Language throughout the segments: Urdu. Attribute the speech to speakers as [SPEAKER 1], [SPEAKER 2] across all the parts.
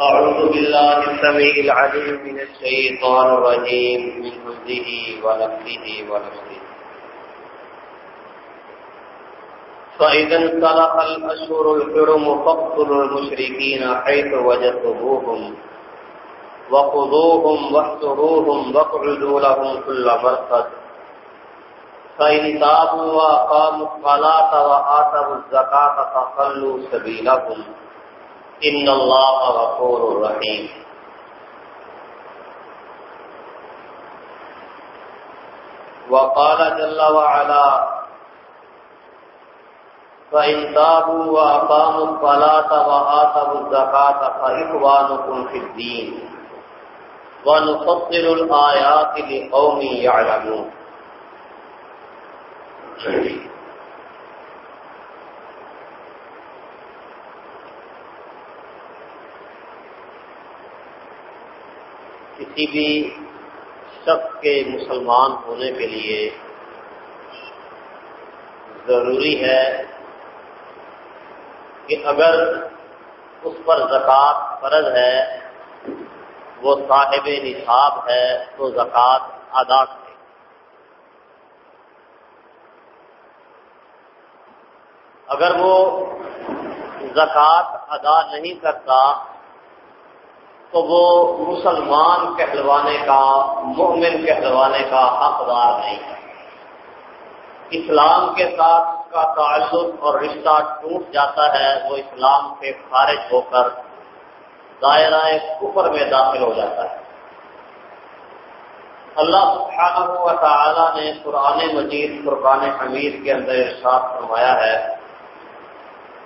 [SPEAKER 1] أعوذ بالله السميع العليم من الشيطان الرجيم، من همزه ونفسه ونفسه فإذا انطلق الأشهر الحرم، فاقتلوا المشركين حيث وجدتموهم، وخذوهم واحصروهم واقعدوا لهم كل مرصد فإن تابوا وأقاموا الصلاة وآتوا الزكاة فخلوا سبيلهم. ان اللہ غفور الرحیم وقال جل وعلا فإن تابوا وأقاموا الصلاة وآتوا الزكاة فإخوانكم في الدين ونفصل الآيات لقوم يعلمون کسی بھی شخص کے مسلمان ہونے کے لیے ضروری ہے کہ اگر اس پر زکوٰۃ فرض ہے، وہ صاحب نصاب ہے تو زکوٰۃ ادا کرے۔ اگر وہ زکوٰۃ ادا نہیں کرتا تو وہ مسلمان کہلوانے کا، مومن کہلوانے کا حقدار نہیں ہے اسلام کے ساتھ اس کا تعلق اور رشتہ ٹوٹ جاتا ہے، وہ اسلام سے خارج ہو کر دائرہ کفر میں داخل ہو جاتا ہے۔ اللہ سبحانہ و تعالی نے قرآن مجید قربان حمید کے اندر ارشاد فرمایا ہے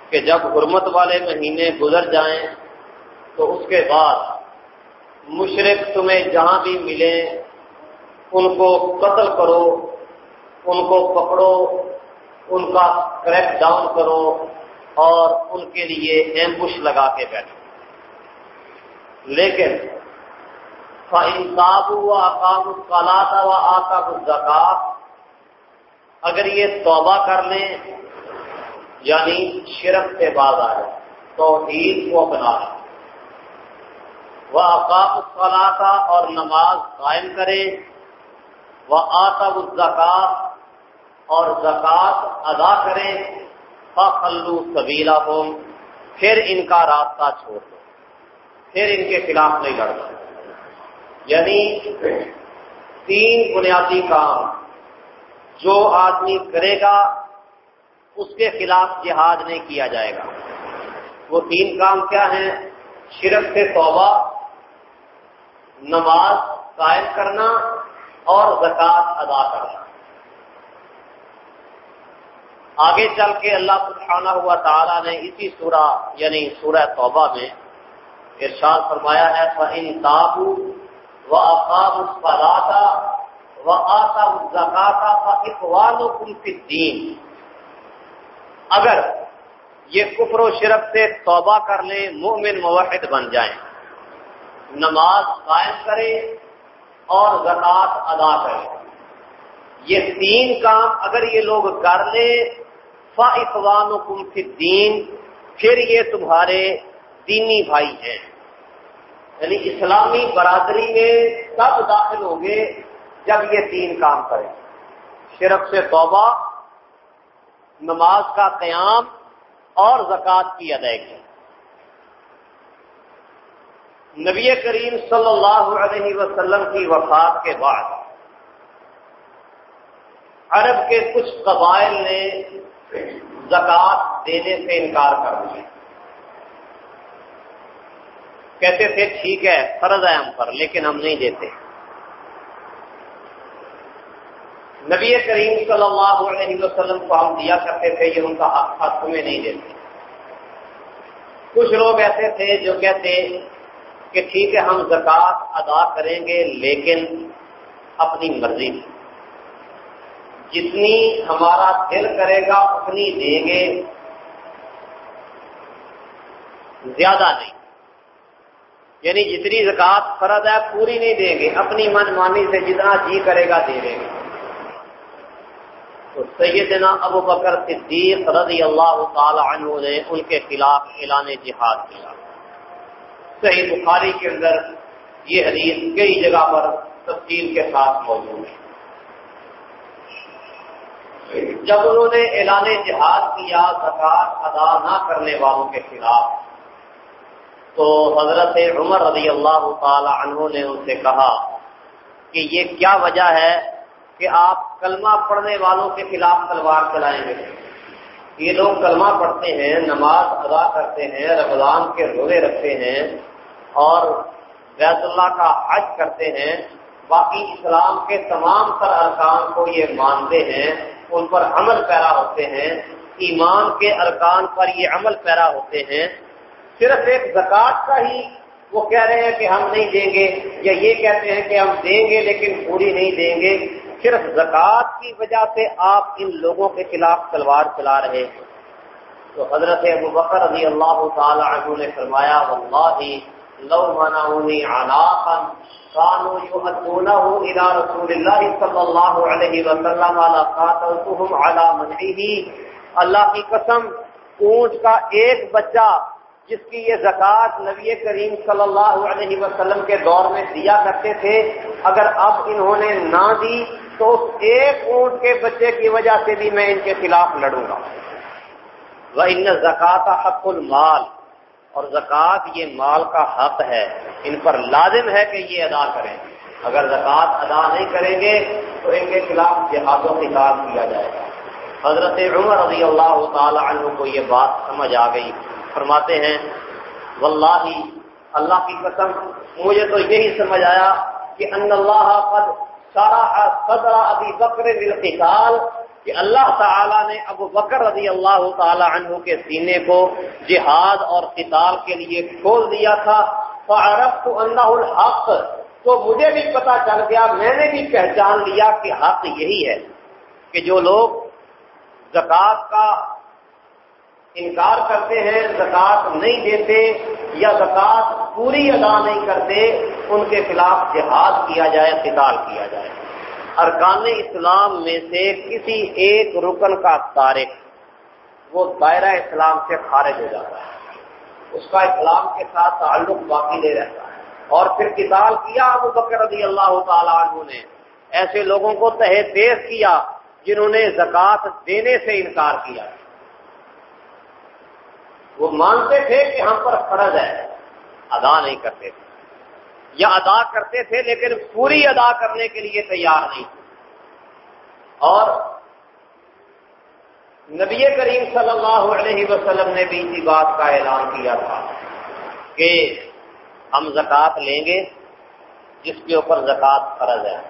[SPEAKER 1] کہ جب حرمت والے مہینے گزر جائیں تو اس کے بعد مشرق تمہیں جہاں بھی ملے، ان کو قتل کرو، ان کو پکڑو، ان کا کریک ڈاؤن کرو اور ان کے لیے ایمبش لگا کے بیٹھو۔ لیکن انصاف ہوا اقام القلاتا و آتا الزکات اگر یہ توبہ کر لیں یعنی شرک سے باز آئے تو عید کو اپنا لیں۔ وہ اقاف الصلاح اور نماز قائم کرے وہ آتا الزکات اور زکوٰۃ ادا کرے فلو سبیلا ہو پھر ان کا راستہ چھوڑ دو۔ پھر ان کے خلاف نہیں لڑ یعنی تین بنیادی کام۔ جو آدمی کرے گا، اس کے خلاف جہاد نہیں کیا جائے گا۔ وہ تین کام کیا ہیں؟ شرک سے توبہ نماز قائم کرنا اور زکوٰۃ ادا کرنا۔ آگے چل کے اللہ سبحانہ ہوا تعالیٰ نے اسی سورہ یعنی سورہ توبہ میں ارشاد فرمایا ہے ان تابو و اقام الفلاطا و آتا زکاتا اقوال و دین اگر یہ کفر و شرک سے توبہ کر لیں مومن موحد بن جائیں۔ نماز قائم کرے اور زکوٰۃ ادا کرے۔ یہ تین کام اگر یہ لوگ کر لیں فا اقوام و دین پھر یہ تمہارے دینی بھائی ہیں۔ یعنی اسلامی برادری میں تب داخل ہوں گے جب یہ تین کام کریں۔ شرک سے توبہ، نماز کا قیام اور زکوٰۃ کی ادائیگی۔ نبی کریم صلی اللہ علیہ وسلم کی وفات کے بعد عرب کے کچھ قبائل نے زکوٰۃ دینے سے انکار کر دیا۔ کہتے تھے، ٹھیک ہے، فرض ہے ہم پر، لیکن ہم نہیں دیتے۔ نبی کریم صلی اللہ علیہ وسلم کو ہم دیا کرتے تھے، یہ ان کا حق تھا، تمہیں نہیں دیتے۔ کچھ لوگ ایسے تھے جو کہتے کہ ٹھیک ہے، ہم زکوٰۃ ادا کریں گے، لیکن اپنی مرضی جتنی ہمارا دل کرے گا، اتنی دیں گے۔ زیادہ نہیں۔ یعنی جتنی زکوٰۃ فرد ہے، پوری نہیں دیں گے۔ اپنی من مانی سے جتنا جی کرے گا، دے دیں گے۔ تو سیدنا ابو بکر صدیق رضی اللہ تعالی عنہ نے ان کے خلاف اعلان جہاد کیا۔ صحیح بخاری کے اندر یہ حدیث کئی جگہ پر تفصیل کے ساتھ موجود ہے۔ جب انہوں نے اعلان جہاد کیا زکات ادا نہ کرنے والوں کے خلاف، تو حضرت عمر رضی اللہ تعالی عنہ نے ان سے کہا کہ یہ کیا وجہ ہے کہ آپ کلمہ پڑھنے والوں کے خلاف تلوار چلائیں گے؟ یہ لوگ کلمہ پڑھتے ہیں، نماز ادا کرتے ہیں، رمضان کے روزے رکھتے ہیں اور بیت اللہ کا حج کرتے ہیں۔ باقی اسلام کے تمام تر ارکان کو یہ مانتے ہیں، ان پر عمل پیرا ہوتے ہیں۔ ایمان کے ارکان پر یہ عمل پیرا ہوتے ہیں۔ صرف ایک زکوٰۃ کا ہی وہ کہہ رہے ہیں کہ ہم نہیں دیں گے یا یہ کہتے ہیں کہ ہم دیں گے لیکن پوری نہیں دیں گے۔ صرف زکوٰۃ کی وجہ سے آپ ان لوگوں کے خلاف تلوار چلا رہے ہیں۔ تو حضرت ابو بکر رضی اللہ تعالی عنہ نے فرمایا، واللہ لو منعونی عناقا كانوا يؤدونه الى رسول الله صلی اللہ علیہ وسلم على قاتلتهم على منعه اللہ کی قسم اونٹ کا ایک بچہ جس کی یہ زکوٰۃ نبی کریم صلی اللہ علیہ وسلم کے دور میں دیا کرتے تھے، اگر اب انہوں نے نہ دی، تو اس ایک اونٹ کے بچے کی وجہ سے بھی میں ان کے خلاف لڑوں گا۔ وہ ان زکوٰۃ حق المال۔ اور زکوٰۃ یہ مال کا حق ہے۔ ان پر لازم ہے کہ یہ ادا کریں۔ اگر زکوٰۃ ادا نہیں کریں گے، تو ان کے خلاف جہاد و خطاب کیا جائے گا۔ حضرت عمر رضی اللہ تعالی عنہ کو یہ بات سمجھ آ گئی۔ فرماتے ہیں، واللہ، اللہ کی قسم، مجھے تو یہی سمجھ آیا کہ ان اللہ قد سارا صدر ابی بکر بالقتال کہ اللہ تعالی نے ابو بکر رضی اللہ تعالی عنہ کے سینے کو جہاد اور قتال کے لیے کھول دیا تھا۔ فعرفت انه الحق، تو مجھے بھی پتا چل گیا، میں نے بھی پہچان لیا کہ حق یہی ہے کہ جو لوگ زکوٰۃ کا انکار کرتے ہیں زکوٰۃ نہیں دیتے یا زکوٰۃ پوری ادا نہیں کرتے، ان کے خلاف جہاد کیا جائے، قتال کیا جائے۔ ارکان اسلام میں سے کسی ایک رکن کا تارک وہ دائرہ اسلام سے خارج ہو جاتا ہے۔ اس کا اسلام کے ساتھ تعلق باقی نہیں رہتا ہے۔ اور پھر قتال کیا؟ ابو بکر رضی اللہ تعالیٰ عنہ نے۔ ایسے لوگوں کو تہ تیز کیا جنہوں نے زکوٰۃ دینے سے انکار کیا۔ وہ مانتے تھے کہ ہم پر فرض ہے ادا نہیں کرتے تھے۔ یا ادا کرتے تھے لیکن پوری ادا کرنے کے لیے تیار نہیں۔ اور نبی کریم صلی اللہ علیہ وسلم نے بھی اسی بات کا اعلان کیا تھا کہ ہم زکوٰۃ لیں گے، جس کے اوپر زکوٰۃ فرض ہے۔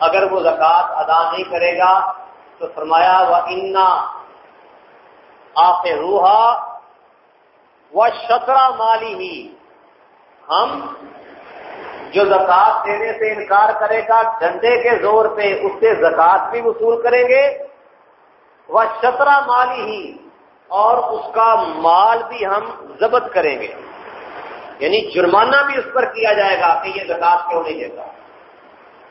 [SPEAKER 1] اگر وہ زکوٰۃ ادا نہیں کرے گا تو فرمایا وہ انا آپ روحا وہ شطرہ مالی ہی ہم جو زکوٰۃ دینے سے انکار کرے گا ڈنڈے کے زور پہ اس سے زکوٰۃ بھی وصول کریں گے۔ وہ شطرہ مالی ہی اور اس کا مال بھی ہم ضبط کریں گے۔ یعنی جرمانہ بھی اس پر کیا جائے گا کہ یہ زکوٰۃ کیوں نہیں دیتا۔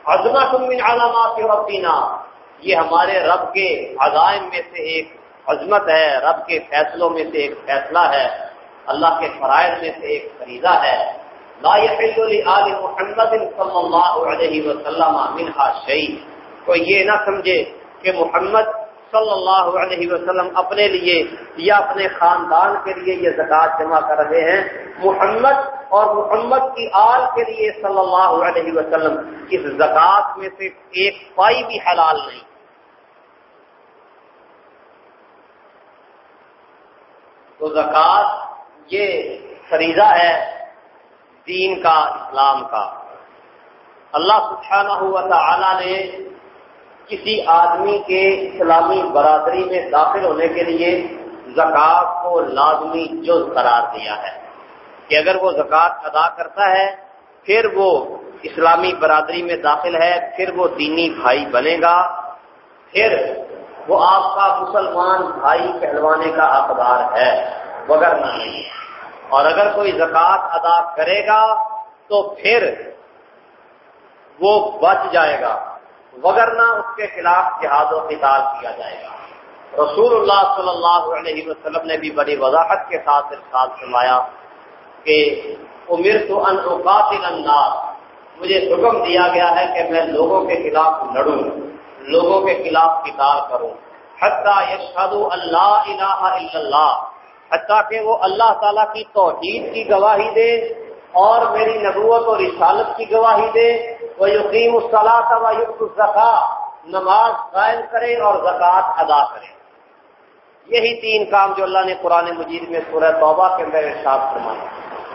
[SPEAKER 1] عظمہ تم علامات ربینہ یہ ہمارے رب کے عزائم میں سے ایک عظمت ہے، رب کے فیصلوں میں سے ایک فیصلہ ہے۔ اللہ کے فرائض میں سے ایک فریضہ ہے. لا آل محمد صلی اللہ علیہ وسلم منہا شعی کوئی یہ نہ سمجھے کہ محمد صلی اللہ علیہ وسلم اپنے لیے یا اپنے خاندان کے لیے یہ زکوٰۃ جمع کر رہے ہیں. محمد اور محمد کی آل کے لیے صلی اللہ علیہ وسلم اس زکوٰۃ میں سے ایک پائی بھی حلال نہیں. تو زکوٰۃ یہ فریضہ ہے دین کا، اسلام کا۔ اللہ سبحانہ ہوا تعالی نے کسی آدمی کے اسلامی برادری میں داخل ہونے کے لیے زکوٰۃ کو لازمی جز قرار دیا ہے کہ اگر وہ زکوٰۃ ادا کرتا ہے، پھر وہ اسلامی برادری میں داخل ہے، پھر وہ دینی بھائی بنے گا، پھر وہ آپ کا مسلمان بھائی کہلوانے کا اقدار ہے۔ وغیرہ نہیں اور اگر کوئی زکوٰۃ ادا کرے گا تو پھر وہ بچ جائے گا۔ وگرنہ اس کے خلاف جہاد و قتال کیا جائے گا۔ رسول اللہ صلی اللہ علیہ وسلم نے بھی بڑی وضاحت کے ساتھ ارشاد فرمایا کہ عمر تو انقاطل انداز مجھے حکم دیا گیا ہے کہ میں لوگوں کے خلاف لڑوں، لوگوں کے خلاف کتاب کروں۔ حتیٰ یشہد اللہ الہ الا اللہ۔ حتیٰ کہ وہ اللہ تعالیٰ کی توحید کی گواہی دے اور میری نبوت اور رسالت کی گواہی دے۔ وہ یقین الصلاح و یقت الزکا نماز قائم کرے اور زکوٰۃ ادا کرے۔ یہی تین کام جو اللہ نے قرآن مجید میں سورہ توبہ کے اندر ارشاد فرمایا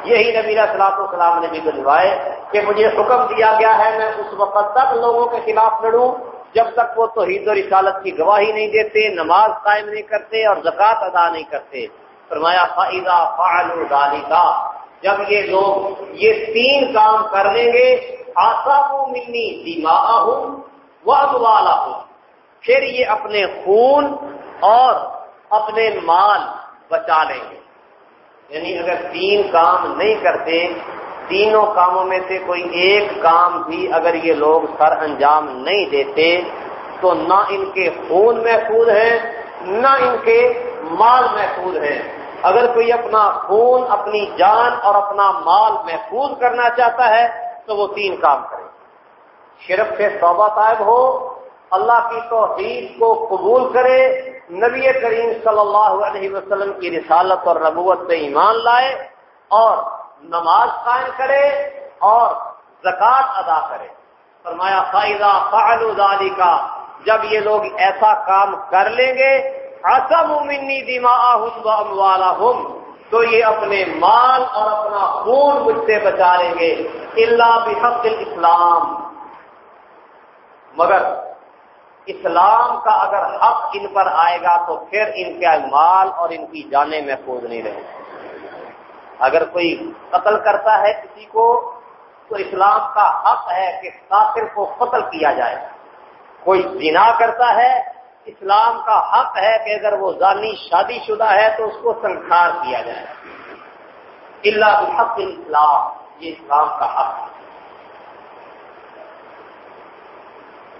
[SPEAKER 1] یہی نبی صلاح السلام نے بھی بلوائے کہ مجھے حکم دیا گیا ہے میں اس وقت تک لوگوں کے خلاف لڑوں۔ جب تک وہ توحید و رسالت کی گواہی نہیں دیتے، نماز قائم نہیں کرتے اور زکوٰۃ ادا نہیں کرتے۔ فرمایا فائدہ فعل کا جب یہ لوگ یہ تین کام کر لیں گے آسام منی دیما ہوں وہ والا ہوں پھر یہ اپنے خون اور اپنے مال بچا لیں گے۔ یعنی اگر تین کام نہیں کرتے، تینوں کاموں میں سے کوئی ایک کام بھی اگر یہ لوگ سر انجام نہیں دیتے، تو نہ ان کے خون محفوظ ہیں، نہ ان کے مال محفوظ ہیں۔ اگر کوئی اپنا خون، اپنی جان اور اپنا مال محفوظ کرنا چاہتا ہے، تو وہ تین کام کرے۔ شرف سے توبہ طائب ہو، اللہ کی توحید کو قبول کرے، نبی کریم صلی اللہ علیہ وسلم کی رسالت اور نبوت پہ ایمان لائے اور نماز قائم کرے اور زکوٰۃ ادا کرے۔ فرمایا فائدہ فعل کا جب یہ لوگ ایسا کام کر لیں گے آسم منی دیما والا تو یہ اپنے مال اور اپنا خون مجھ سے بچا لیں گے اللہ بحق الاسلام مگر اسلام کا اگر حق ان پر آئے گا تو پھر ان کے مال اور ان کی جانیں محفوظ نہیں رہے اگر کوئی قتل کرتا ہے کسی کو تو اسلام کا حق ہے کہ کافر کو قتل کیا جائے۔ کوئی زنا کرتا ہے اسلام کا حق ہے کہ اگر وہ ذانی شادی شدہ ہے تو اس کو سنکھار کیا جائے۔ اللہ حق اسلام یہ اسلام کا حق ہے۔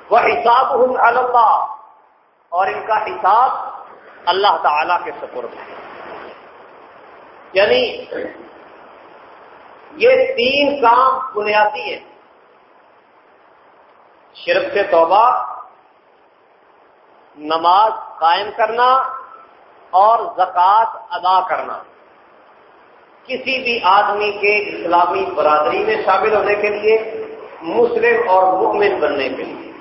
[SPEAKER 1] وہ حساب اللہ، اور ان کا حساب اللہ تعالی کے سپرد ہے۔ یعنی یہ تین کام بنیادی ہیں۔ شرک سے توبہ نماز قائم کرنا اور زکوٰۃ ادا کرنا۔ کسی بھی آدمی کے اسلامی برادری میں شامل ہونے کے لیے، مسلم اور مؤمن بننے کے لیے۔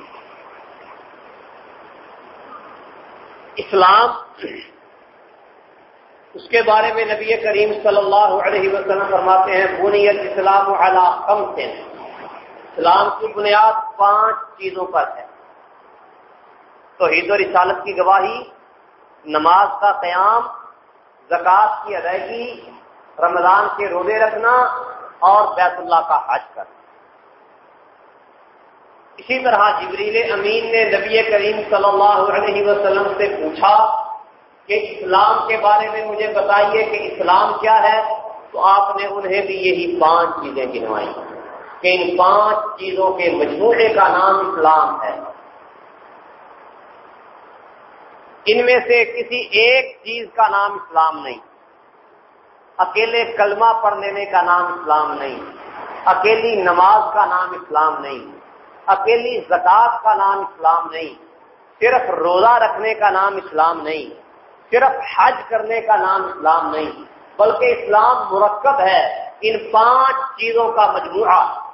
[SPEAKER 1] اسلام اس کے بارے میں نبی کریم صلی اللہ علیہ وسلم فرماتے ہیں، بنیت اسلام کم سے اسلام کی بنیاد پانچ چیزوں پر ہے۔ تو عید و رسالت کی گواہی، نماز کا قیام، زکوٰۃ کی ادائیگی، رمضان کے روزے رکھنا اور بیت اللہ کا حج کرنا۔ اسی طرح جبریل امین نے نبی کریم صلی اللہ علیہ وسلم سے پوچھا کہ اسلام کے بارے میں مجھے بتائیے کہ اسلام کیا ہے؟ تو آپ نے انہیں بھی یہی پانچ چیزیں گنوائی کہ ان پانچ چیزوں کے مجموعے کا نام اسلام ہے۔ ان میں سے کسی ایک چیز کا نام اسلام نہیں۔ اکیلے کلمہ پڑھ لینے کا نام اسلام نہیں۔ اکیلی نماز کا نام اسلام نہیں۔ اکیلی زکوٰۃ کا نام اسلام نہیں۔ صرف روزہ رکھنے کا نام اسلام نہیں۔ صرف حج کرنے کا نام اسلام نہیں۔ بلکہ اسلام مرکب ہے ان پانچ چیزوں کا مجموعہ۔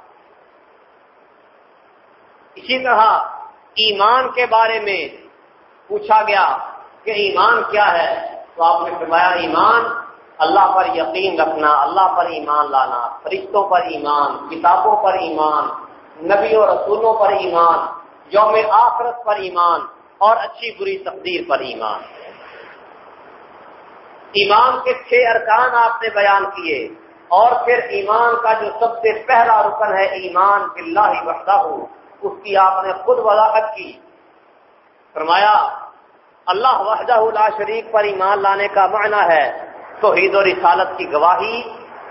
[SPEAKER 1] اسی طرح ایمان کے بارے میں پوچھا گیا کہ ایمان کیا ہے؟ تو آپ نے فرمایا، ایمان اللہ پر یقین رکھنا، اللہ پر ایمان لانا، فرشتوں پر ایمان، کتابوں پر ایمان، نبی و رسولوں پر ایمان، یوم آخرت پر ایمان، اور اچھی بری تقدیر پر ایمان۔ ایمان کے چھ ارکان آپ نے بیان کیے، اور پھر ایمان کا جو سب سے پہلا رکن ہے، ایمان باللہ وحدہ ہو اس کی آپ نے خود وضاحت کی۔ فرمایا، اللہ وحدہ لا شریک پر ایمان لانے کا معنی ہے توحید و رسالت کی گواہی،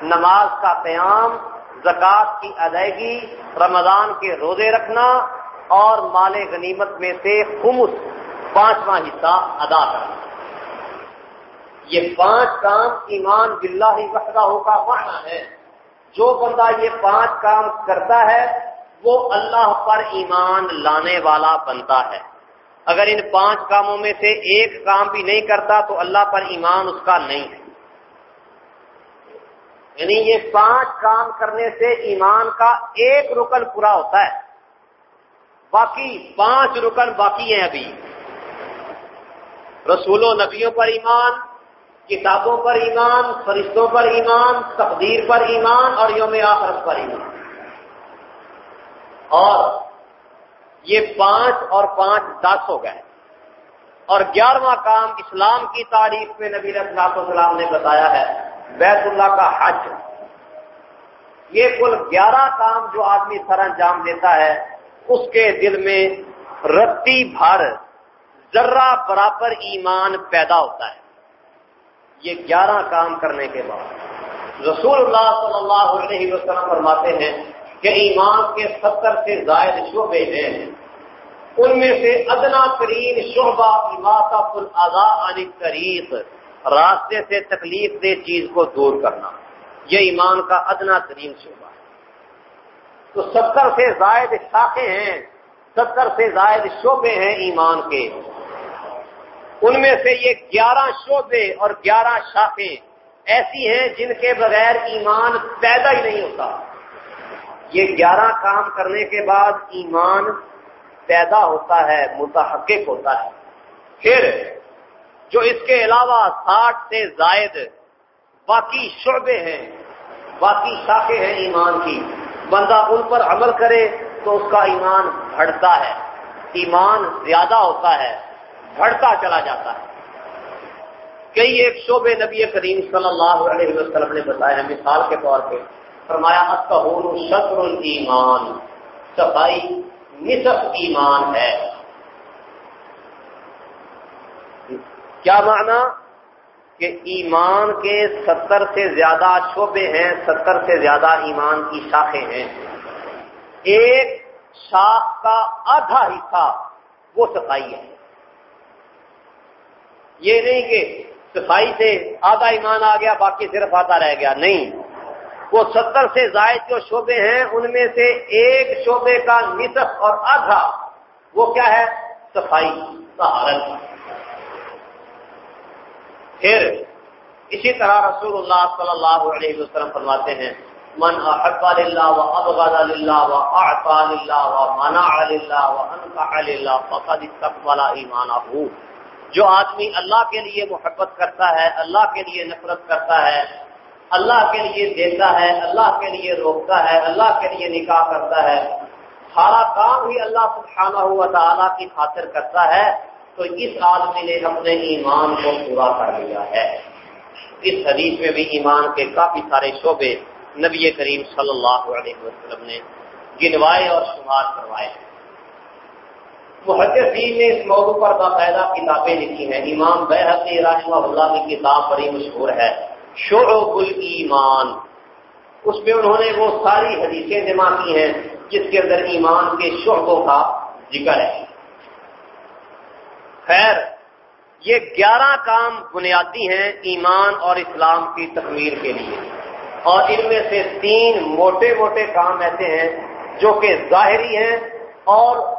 [SPEAKER 1] نماز کا قیام، زکوٰۃ کی ادائیگی، رمضان کے روزے رکھنا اور مال غنیمت میں سے خمس، پانچواں حصہ ادا کرنا۔ یہ پانچ کام ایمان بلّہ ہی وحدہ کا معنی ہے۔ جو بندہ یہ پانچ کام کرتا ہے، وہ اللہ پر ایمان لانے والا بنتا ہے۔ اگر ان پانچ کاموں میں سے ایک کام بھی نہیں کرتا تو اللہ پر ایمان اس کا نہیں ہے۔ یعنی یہ پانچ کام کرنے سے ایمان کا ایک رکن پورا ہوتا ہے۔ باقی پانچ رکن باقی ہیں ابھی۔ رسول و نبیوں پر ایمان، کتابوں پر ایمان، فرشتوں پر ایمان، تقدیر پر ایمان اور یوم آخرت پر ایمان۔ اور یہ پانچ اور پانچ دس ہو گئے۔ اور گیارہواں کام اسلام کی تاریخ میں نبی رسلاط السلام نے بتایا ہے، بیت اللہ کا حج۔ یہ کل گیارہ کام جو آدمی سر انجام دیتا ہے، اس کے دل میں رتی بھر، ذرہ برابر ایمان پیدا ہوتا ہے۔ یہ گیارہ کام کرنے کے بعد۔ رسول اللہ صلی اللہ علیہ وسلم فرماتے ہیں کہ ایمان کے ستر سے زائد شعبے ہیں۔ ان میں سے ادنا ترین شعبہ اماطف الزا علی تریف راستے سے تکلیف دہ چیز کو دور کرنا۔ یہ ایمان کا ادنا ترین شعبہ ہے۔ تو ستر سے زائد شاخیں ہیں، ستر سے زائد شعبے ہیں ایمان کے۔ ان میں سے یہ گیارہ شعبے اور گیارہ شاخیں ایسی ہیں جن کے بغیر ایمان پیدا ہی نہیں ہوتا۔ یہ گیارہ کام کرنے کے بعد ایمان پیدا ہوتا ہے، متحقق ہوتا ہے۔ پھر جو اس کے علاوہ ساٹھ سے زائد باقی شعبے ہیں، باقی شاخیں ہیں ایمان کی، بندہ ان پر عمل کرے تو اس کا ایمان بڑھتا ہے۔ ایمان زیادہ ہوتا ہے، بڑھتا چلا جاتا ہے۔ کئی ایک شعبے نبی کریم صلی اللہ علیہ وسلم نے بتایا مثال کے طور پہ۔ فرمایا شطر المان صفائی نصف ایمان ہے۔ کیا معنی؟ کہ ایمان کے ستر سے زیادہ شعبے ہیں، ستر سے زیادہ ایمان کی شاخیں ہیں۔ ایک شاخ کا آدھا حصہ وہ صفائی ہے۔ یہ نہیں کہ صفائی سے آدھا ایمان آ گیا، باقی صرف آتا رہ گیا۔ نہیں۔ وہ ستر سے زائد جو شعبے ہیں، ان میں سے ایک شعبے کا نصف اور آدھا وہ کیا ہے؟ صفائی سہارن پھر اسی طرح رسول اللہ صلی اللہ علیہ وسلم فرماتے ہیں، من احب للہ و ابغض للہ و اعطى للہ و منع للہ و انفع للہ فقد استقبل ایمانہ جو آدمی اللہ کے لیے محبت کرتا ہے، اللہ کے لیے نفرت کرتا ہے اللہ کے لیے دیتا ہے، اللہ کے لیے روکتا ہے، اللہ کے لیے نکاح کرتا ہے۔ سارا کام ہی اللہ سبحانہ ہوا تعالیٰ کی خاطر کرتا ہے۔ تو اس آدمی نے اپنے ایمان کو پورا کر لیا ہے۔ اس حدیث میں بھی ایمان کے کافی سارے شعبے نبی کریم صلی اللہ علیہ وسلم نے گنوائے اور شمار کروائے محدثین نے اس موضوع پر باقاعدہ کتابیں لکھی ہیں۔ امام بحثی راشمہ اللہ کی کتاب بڑی مشہور ہے۔ شعب الایمان۔ اس میں انہوں نے وہ ساری حدیثیں جمع کی ہیں جس کے اندر ایمان کے شعبوں کا ذکر ہے۔ خیر، یہ گیارہ کام بنیادی ہیں ایمان اور اسلام کی تکمیل کے لیے۔ اور ان میں سے تین موٹے موٹے کام ایسے ہیں جو کہ ظاہری ہیں اور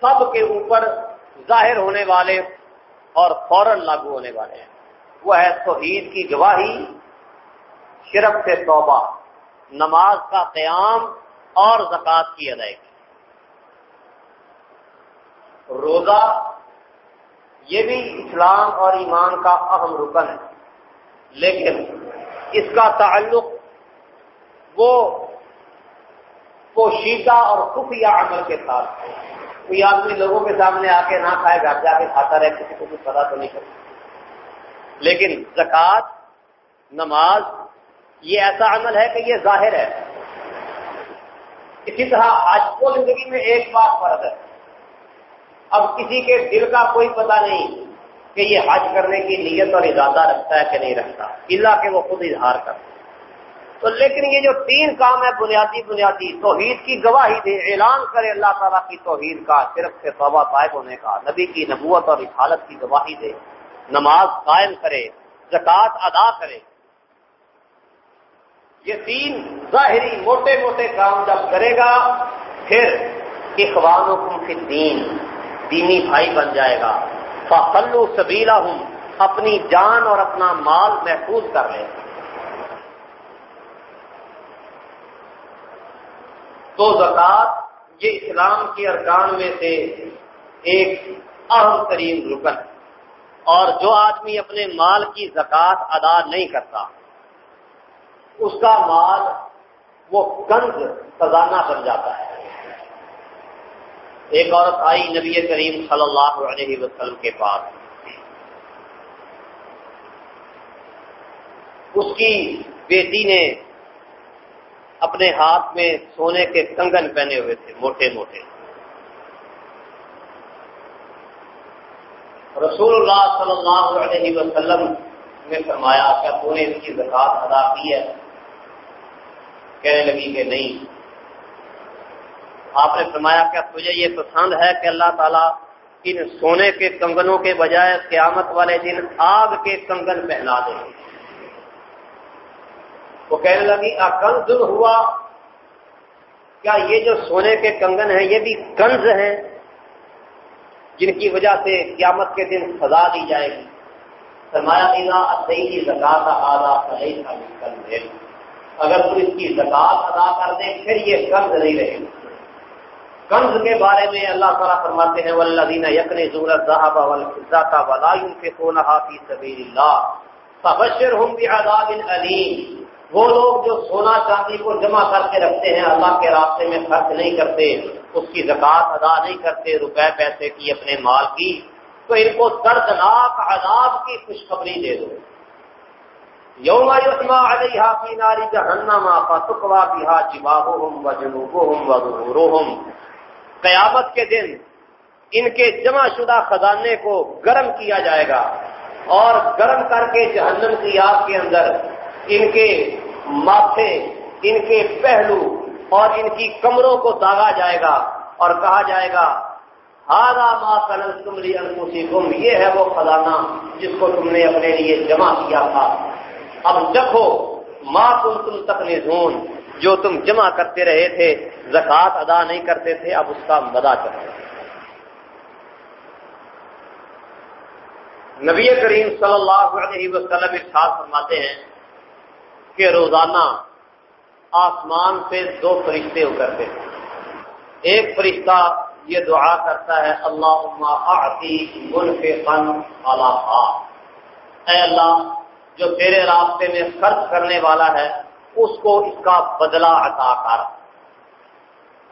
[SPEAKER 1] سب کے اوپر ظاہر ہونے والے اور فوراً لاگو ہونے والے ہیں۔ وہ ہے توحید کی گواہی شرف سے توبہ، نماز کا قیام اور زکوٰۃ کی ادائیگی۔ روزہ یہ بھی اسلام اور ایمان کا اہم رکن ہے، لیکن اس کا تعلق وہ پوشیدہ اور خفیہ عمل کے ساتھ کوئی آدمی لوگوں کے سامنے آ کے نہ کھائے گھر جا کے کھاتا رہے، کسی کو کچھ پتا تو نہیں کرتا لیکن زکوٰۃ نماز، یہ ایسا عمل ہے کہ یہ ظاہر ہے۔ اسی طرح آج کو زندگی میں ایک بات فرض ہے۔ اب کسی کے دل کا کوئی پتہ نہیں کہ یہ حج کرنے کی نیت اور ارادہ رکھتا ہے کہ نہیں رکھتا، اللہ کے وہ خود اظہار کرتا تو لیکن یہ جو تین کام ہے بنیادی بنیادی، توحید کی گواہی دے، اعلان کرے اللہ تعالیٰ کی توحید کا، صرف سے توبہ طائب ہونے کا، نبی کی نبوت اور رسالت کی گواہی دے۔ نماز قائم کرے، زکوٰۃ ادا کرے۔ یہ تین ظاہری موٹے موٹے کام جب کرے گا، پھر اخوان حکم دین دینی بھائی بن جائے گا۔ فلو سبیلا ہوں اپنی جان اور اپنا مال محفوظ کر لے تو زکات یہ اسلام کی ارکان میں سے ایک اہم ترین رکن ہے۔ اور جو آدمی اپنے مال کی زکات ادا نہیں کرتا، اس کا مال وہ کنز خزانہ بن جاتا ہے۔ ایک عورت آئی نبی کریم صلی اللہ علیہ وسلم کے پاس۔ اس کی بیٹی نے اپنے ہاتھ میں سونے کے کنگن پہنے ہوئے تھے، موٹے موٹے۔ رسول اللہ صلی اللہ علیہ وسلم نے فرمایا کیا تو نے اس کی زکات ادا کی ہے۔ کہنے لگی کہ نہیں۔ آپ نے فرمایا کیا تجھے یہ پسند ہے کہ اللہ تعالیٰ ان سونے کے کنگنوں کے بجائے قیامت والے دن آگ کے کنگن پہنا دے۔ وہ کہنے لگی کنز ہوا۔ کیا یہ جو سونے کے کنگن ہیں، یہ بھی کنز ہیں؟ جن کی وجہ سے قیامت کے دن سزا دی جائے گی۔ سرمایہ دینا صحیح زکات آدھا صحیح تھا اگر تو اس کی زکات ادا کر دیں پھر یہ قرض نہیں رہے گی۔ قرض کے بارے میں اللہ تعالیٰ فرماتے ہیں ولدین یقن ضورت صاحب کا ولائی کے سونا فی سبیل اللہ فبشر ہوں بھی علیم وہ لوگ جو سونا چاندی کو جمع کر کے رکھتے ہیں، اللہ کے راستے میں خرچ نہیں کرتے۔ اس کی زکات ادا نہیں کرتے، روپے پیسے کی اپنے مال کی، تو ان کو دردناک عذاب کی خوشخبری دے دو۔ یوم یسما علیہ فی ناری جہنم، فتقوا بها جباہهم وجنوبهم وظهورهم۔ قیامت کے دن ان کے جمع شدہ خزانے کو گرم کیا جائے گا اور گرم کر کے جہنم کی آگ کے اندر ان کے ماتھے، ان کے پہلو اور ان کی کمروں کو داغا جائے گا اور کہا جائے گا ہارا ماں کنل تمری انکوسی گم یہ ہے وہ خزانہ جس کو تم نے اپنے لیے جمع کیا تھا۔ اب دیکھو ماں تم تم تک نظون جو تم جمع کرتے رہے تھے، زکوٰۃ ادا نہیں کرتے تھے، اب اس کا مدا کرتے نبی کریم صلی اللہ علیہ وسلم ارشاد فرماتے ہیں کہ روزانہ آسمان سے دو فرشتے اترتے ہیں۔ ایک فرشتہ یہ دعا کرتا ہے اللہ آتی فن اللہ اے اللہ، جو تیرے راستے میں خرچ کرنے والا ہے، اس کو اس کا بدلہ عطا کر۔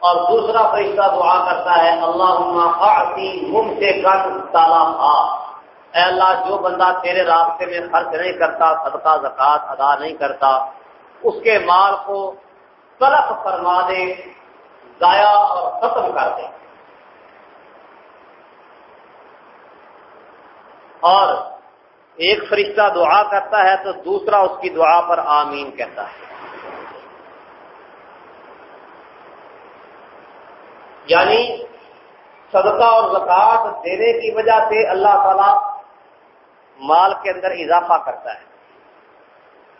[SPEAKER 1] اور دوسرا فرشتہ دعا کرتا ہے اللہ آتی من سے کن تالا اے اللہ، جو بندہ تیرے راستے میں خرچ نہیں کرتا، صدقہ زکات ادا نہیں کرتا اس کے مال کو طلب فرما دے، ضائع اور ختم کر دے۔ اور ایک فرشتہ دعا کرتا ہے تو دوسرا اس کی دعا پر آمین کہتا ہے۔ یعنی صدقہ اور زکات دینے کی وجہ سے اللہ تعالی مال کے اندر اضافہ کرتا ہے۔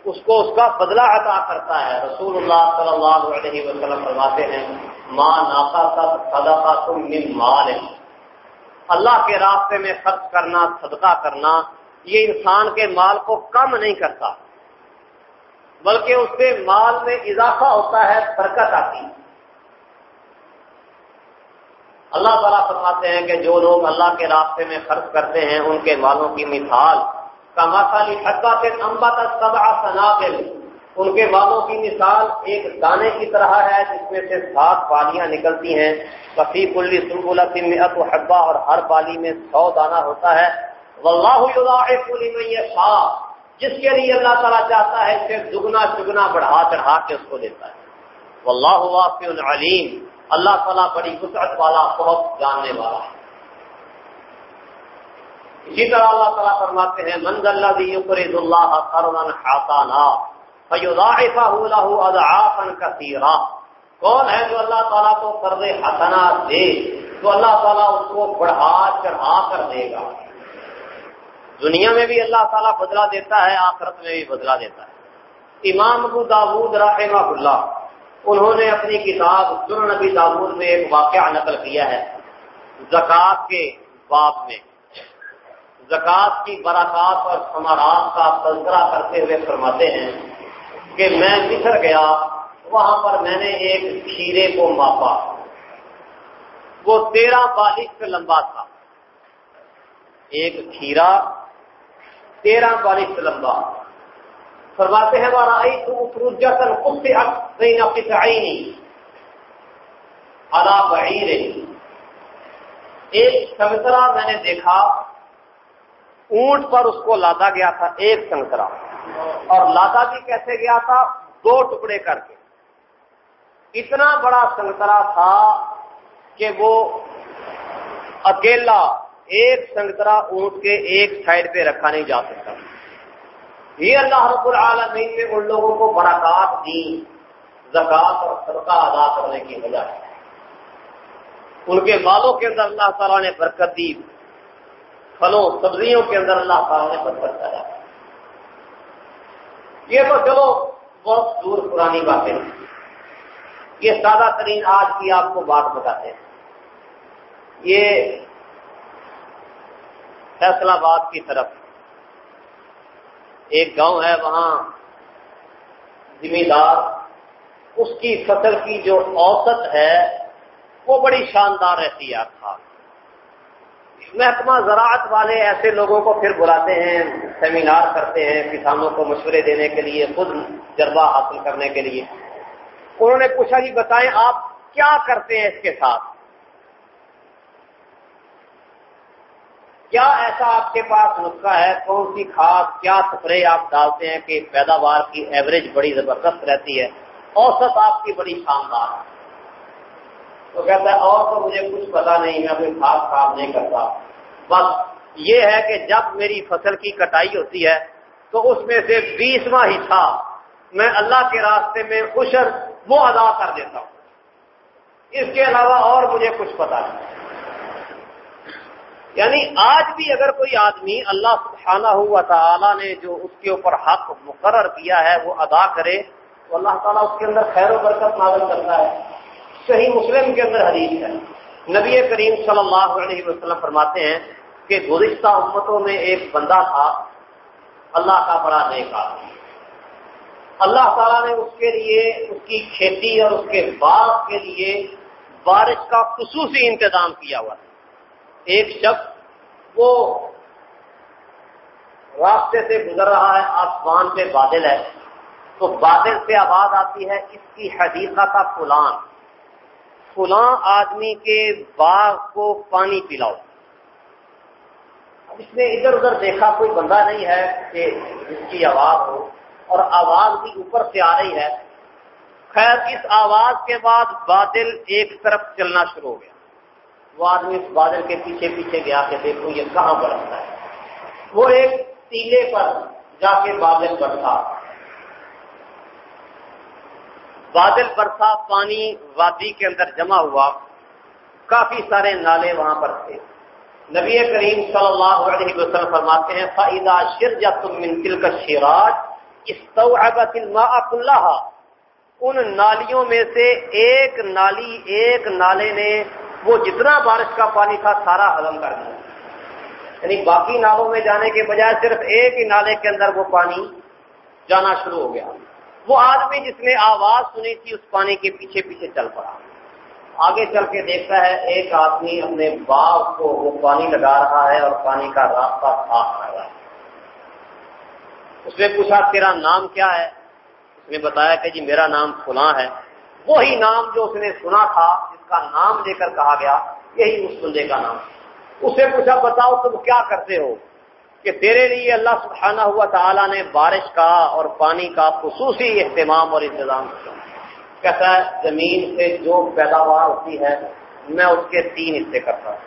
[SPEAKER 1] اس کو اس کا بدلہ عطا کرتا ہے۔ رسول اللہ صلی اللہ علیہ وسلم فرماتے ہیں ماں ناقا صدقہ تم مال. اللہ کے راستے میں خرچ کرنا، صدقہ کرنا، یہ انسان کے مال کو کم نہیں کرتا، بلکہ اس سے مال میں اضافہ ہوتا ہے، برکت آتی۔ اللہ تعالیٰ فرماتے ہیں کہ جو لوگ اللہ کے راستے میں خرچ کرتے ہیں، ان کے مالوں کی مثال کا مسالی حقا کے امبا تک ان کے مالوں کی مثال ایک دانے کی طرح ہے، جس میں سے سات بالیاں نکلتی ہیں۔ کفی کلی سنگولا سمت و اور ہر بالی میں سو دانہ ہوتا ہے۔ میں جس کے لیے اللہ تعالیٰ چاہتا ہے اسے دگنا چگنا بڑھا چڑھا کے اس کو دیتا ہے۔ واللہ علیم اللہ تعالیٰ بڑی وسعت والا، بہت جاننے والا ہے۔ اسی طرح اللہ تعالیٰ فرماتے ہیں منز اللہ یقرض اللہ قرضا حسنا فیضاعفه له اضعافا كثيرا کون ہے جو اللہ تعالیٰ کو قرض حسنا دے تو اللہ تعالیٰ اس کو بڑھا چڑھا کر دے گا۔ دنیا میں بھی اللہ تعالیٰ بدلا دیتا ہے، آخرت میں بھی بدلا دیتا ہے۔ امام ابو داود رحمہ اللہ، انہوں نے اپنی کتاب سن نبی داود میں ایک واقعہ نقل کیا ہے، زکوٰۃ کے باب میں۔ زکوٰۃ کی برکات اور سمارات کا تذکرہ کرتے ہوئے فرماتے ہیں کہ میں بکھر گیا، وہاں پر میں نے ایک کھیرے کو ماپا۔ وہ تیرہ بالغ سے لمبا تھا۔ ایک کھیرا تیرہ بالغ سے لمبا۔ فرماتے ہیں ہمارا آئی تو جسن اس سے نہیں ادا بعیر ایک سنگترا میں نے دیکھا اونٹ پر اس کو لادا گیا تھا ایک سنگترا اور لادا بھی کیسے گیا تھا؟ دو ٹکڑے کر کے۔ اتنا بڑا سنگترا تھا کہ وہ اکیلا ایک سنگترا اونٹ کے ایک سائڈ پہ رکھا نہیں جا سکتا۔ یہ اللہ رب العالمین نے ان لوگوں کو برکات دی زکات اور صدقہ ادا کرنے کی وجہ سے۔ ان کے مالوں کے اندر اللہ تعالیٰ نے برکت دی۔ پھلوں، سبزیوں کے اندر اللہ تعالیٰ نے برکت دیا یہ تو چلو، بہت دور پرانی باتیں یہ سادہ ترین آج کی آپ کو بات بتاتے ہیں۔ یہ فیصلہ آباد کی طرف۔ ایک گاؤں ہے، وہاں زمیندار اس کی فصل کی جو اوسط ہے، وہ بڑی شاندار رہتی ہے تھا۔ محکمہ زراعت والے ایسے لوگوں کو پھر بلاتے ہیں، سیمینار کرتے ہیں کسانوں کو مشورے دینے کے لیے، خود جذبہ حاصل کرنے کے لیے۔ انہوں نے پوچھا جی بتائیں آپ کیا کرتے ہیں اس کے ساتھ؟ کیا ایسا آپ کے پاس نسخہ ہے؟ کون سی کھاد، کیا سپرے آپ ڈالتے ہیں کہ پیداوار کی ایوریج بڑی زبردست رہتی ہے؟ اوسط آپ کی بڑی شاندار ہے۔ تو کہتا ہے، اور تو مجھے کچھ پتا نہیں، میں اپنی خاص کام نہیں کرتا۔ بس یہ ہے کہ جب میری فصل کی کٹائی ہوتی ہے، تو اس میں سے بیسواں حصہ میں اللہ کے راستے میں اشر وہ ادا کر دیتا ہوں۔ اس کے علاوہ اور مجھے کچھ پتا نہیں۔ یعنی آج بھی اگر کوئی آدمی اللہ سبحانہ ہوا تعالیٰ نے جو اس کے اوپر حق مقرر کیا ہے، وہ ادا کرے، تو اللہ تعالیٰ اس کے اندر خیر و برکت نازل کرتا ہے۔ صحیح مسلم کے اندر حدیث ہے۔ نبی کریم صلی اللہ علیہ وسلم فرماتے ہیں کہ گزشتہ امتوں میں ایک بندہ تھا، اللہ کا بڑا نیک آدمی اللہ تعالیٰ نے اس کے لیے اس کی کھیتی اور اس کے باغ کے لیے بارش کا خصوصی انتظام کیا ہوا۔ تھا ایک شخص وہ راستے سے گزر رہا ہے، آسمان پہ بادل ہے۔ تو بادل سے آواز آتی ہے، اس کی حدیثہ کا فلان فلاں آدمی کے باغ کو پانی پلاؤ۔ اس نے ادھر ادھر دیکھا کوئی بندہ نہیں ہے کہ جس کی آواز ہو، اور آواز بھی اوپر سے آ رہی ہے۔ خیر، اس آواز کے بعد بادل ایک طرف چلنا شروع ہو گیا۔ وہ آدمی اس بادل کے پیچھے پیچھے گیا کہ دیکھو یہ کہاں برستا ہے۔ وہ ایک ٹیلے پر جا کے بادل برسا بادل برسا، پانی وادی کے اندر جمع ہوا۔ کافی سارے نالے وہاں پر تھے۔ نبی کریم صلی اللہ علیہ وسلم فرماتے ہیں فائدہ شر یا تم منتل کا شیراج ان نالیوں میں سے ایک نالی، ایک نالے نے وہ جتنا بارش کا پانی تھا، سارا ہضم کر دیا۔ یعنی باقی نالوں میں جانے کے بجائے صرف ایک ہی نالے کے اندر وہ پانی جانا شروع ہو گیا۔ وہ آدمی جس نے آواز سنی تھی، اس پانی کے پیچھے پیچھے چل پڑا۔ آگے چل کے دیکھتا ہے، ایک آدمی اپنے باغ کو وہ پانی لگا رہا ہے اور پانی کا راستہ صاف کر رہا ہے۔ اس نے پوچھا، تیرا نام کیا ہے؟ اس نے بتایا کہ جی میرا نام فلاں ہے۔ وہی نام جو اس نے سنا تھا، جس کا نام لے کر کہا گیا، یہی اس بندے کا نام۔ اسے پوچھا، بتاؤ تم کیا کرتے ہو؟ کہ تیرے لیے اللہ سبحانہ ہوا تعالیٰ نے بارش کا اور پانی کا خصوصی اہتمام اور انتظام کیا۔ کہتا ہے، زمین سے جو پیداوار ہوتی ہے، میں اس کے تین حصے کرتا ہوں۔